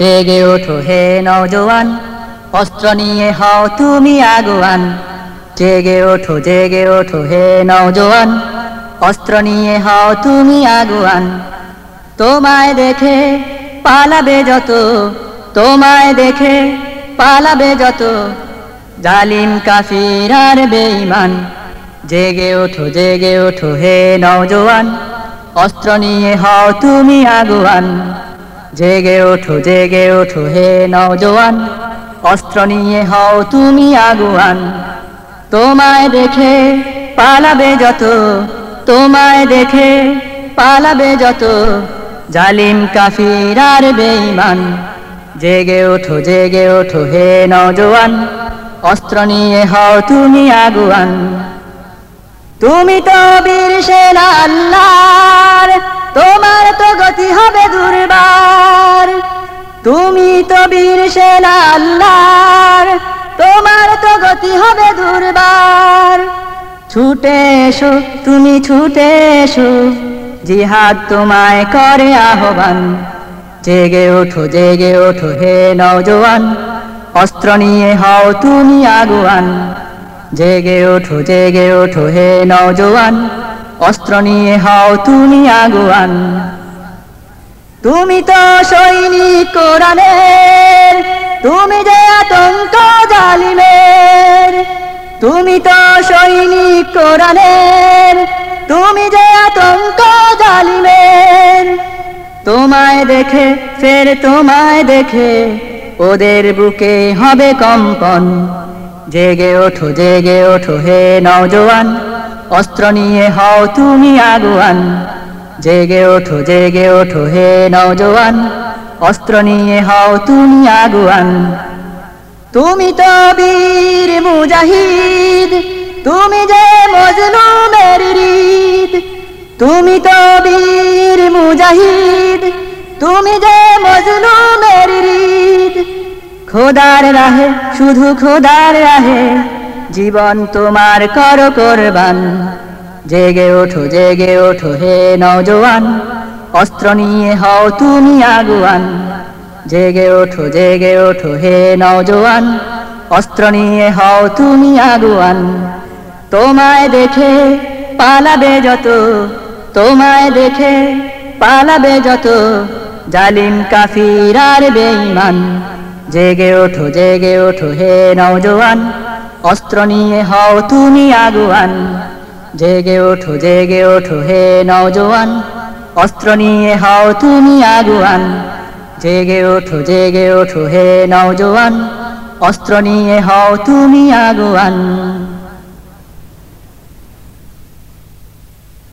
জেগে ওঠো হে নওজোয়ান, অস্ত্র নিয়ে হও তুমি আগুয়ান। জেগে ওঠো জেগে ওঠো হে নওজোয়ান, অস্ত্র নিয়ে হও তুমি আগুয়ান। তোমায় দেখে পালাবে যত, তোমায় দেখে পালাবে যত। জালিম কাফির আর বেঈমান, জেগে ওঠো জেগে ওঠো হে নওজোয়ান, অস্ত্র নিয়ে হও তুমি আগুয়ান। জেগে ওঠো জেগে ওঠো, হে নওজোয়ান। অস্ত্র নিয়ে হও তুমি আগুয়ান। তোমায় দেখে পালাবে যত, তোমায় দেখে পালাবে যত। জালিম কাফির আর বেঈমান। জেগে ওঠো জেগে ওঠো, হে নওজোয়ান। অস্ত্র নিয়ে হও তুমি আগুয়ান। তুমি তো বীর সেনা আল্লাহর। তোমার তো গতি হবে দুর্বার। তুমি তো বীর সেনা আল্লাহর, তোমার তো গতি হবে দুর্বার। ছুটে এসো, তুমি ছুটে এসো, জিহাদ তোমায় করে আহ্বান। জেগে ওঠো জেগে ওঠো হে নওজোয়ান, অস্ত্র নিয়ে হও তুমি আগুয়ান। জেগে ওঠো জেগে ওঠো হে নওজোয়ান, অস্ত্র নিয়ে হও তুমি আগুয়ান। তুমি তো সৈনিক কোরআনের, তুমি যে আতঙ্ক জালিমের, তুমি তো সৈনিক কোরআনের, তুমি যে আতঙ্ক জালিমের। তোমায় দেখে, ফের তোমায় দেখে, ওদের বুকে হবে কম্পন। জেগে ওঠো জেগে ওঠো হে নওজোয়ান, অস্ত্র নিয়ে হও তুমি আগুয়ান। জেগে ওঠো জেগে ওঠো হে নওজোয়ান। অস্ত্র নিয়ে হও তুমি আগুয়ান। তুমি তো বীর মুজাহিদ, তুমি যে মজলুমের হৃদ তুমি তো বীর মুজাহিদ, তুমি যে মজলুমের হৃদ খোদার রাহে, শুধু খোদার রাহে, জীবন তোমার কর করবান। জেগে ওঠো জেগে ওঠো হে নওজোয়ান। অস্ত্র নিয়ে হও তুমি আগুয়ান। জেগে ওঠো জেগে ওঠো হে নওজোয়ান। অস্ত্র নিয়ে হও তুমি আগুয়ান। তোমায় দেখে পালাবে যত, তোমায় দেখে পালাবে যত। জালিম কাফির আর বেঈমান। জেগে ওঠো জেগে ওঠো হে নওজোয়ান। অস্ত্র নিয়ে হও তুমি আগুয়ান। জেগে ওঠো জেগে ওঠো হে নওজোয়ান। অস্ত্র নিয়ে হও তুমি আগুয়ান। জেগে ওঠো জেগে ওঠো হে নওজোয়ান। অস্ত্র নিয়ে হও তুমি আগুয়ান।